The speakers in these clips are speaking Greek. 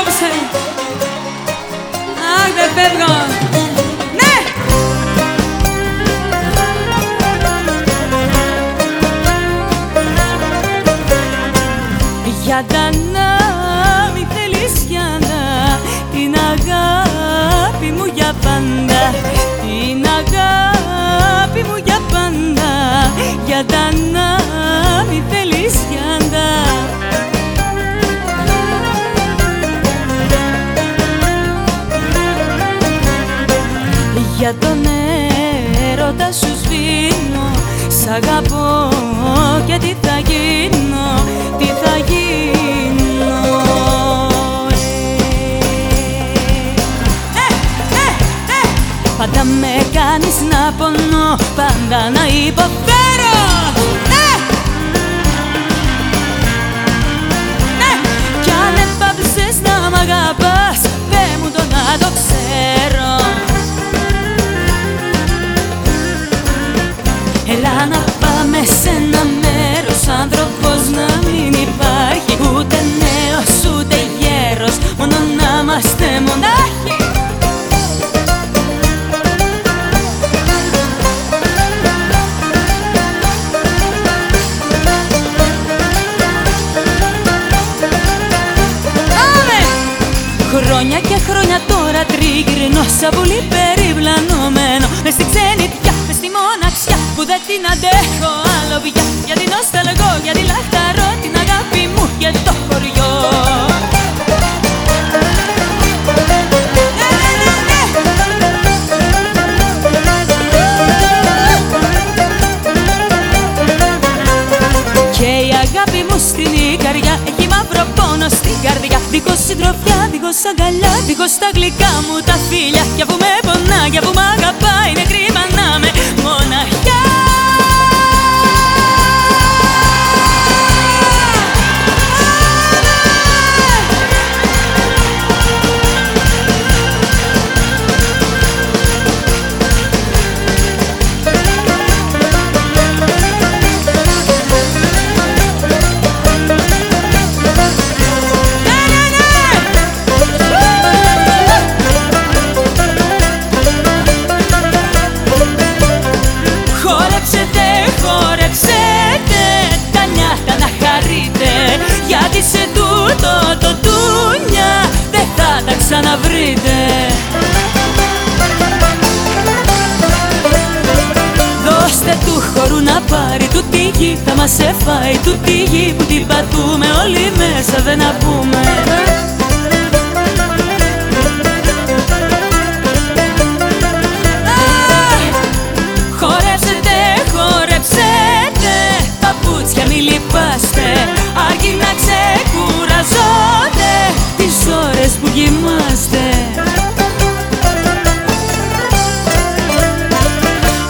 απόψε. Αχ, δεν φεύγω. Ναι! Για τα να μη θέλεις για να Την αγάπη μου για πάντα. Την αγάπη μου για πάντα. Για τα να μη θέλεις για να Για τον έρωτα σου σβήνω. Σ' αγαπώ και τι θα γίνω Τι θα γίνω. Ε, ε, ε, Πάντα με κάνεις να πονώ Πάντα να υποφέρω τώρα τριγυρνώ Σαν πολύ περιπλανωμένο Μες στην ξενιτιά, μες στη μοναξιά Που δεν την αντέχω άλλο πια. Γιατί νοσταλγώ, συντροφιά, δίχως αγκαλιά Δίχως τα γλυκά μου τα φίλια Κι αφού με πονά, κι αφού μ' αγαπάει Είναι κρίμα να με μοναχιά Γιατί σε τούτο το τούνια δεν θα τα ξαναβρείτε. Δώστε του χορού να πάρει του τη γη θα μας εφάει του τη γη που την πατούμε όλοι μέσα δεν να πούμε. Χορέψετε, χορέψετε Παπούτσια μη λυπάστε Αρκεί να ξεκουραζόνται τις ώρες που κοιμάστε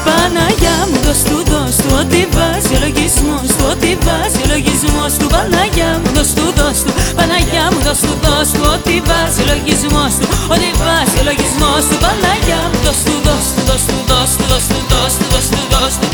Παναγιά μου δώσ' του, δώσ' του Ό,τι βάζει ο λογισμός του Ό,τι βάζει ο λογισμός του Παναγιά μου δώσ' του, δώσ' του Παναγιά μου δώσ' του, δώσ' του Ό,τι βάζει ο λογισμός του Ό,τι βάζει ο λογισμός του Παναγιά μου δώσ' του, δώσ' του, δώσ' του, δώσ' του, δώσ' του, δώσ' του, δώσ' του,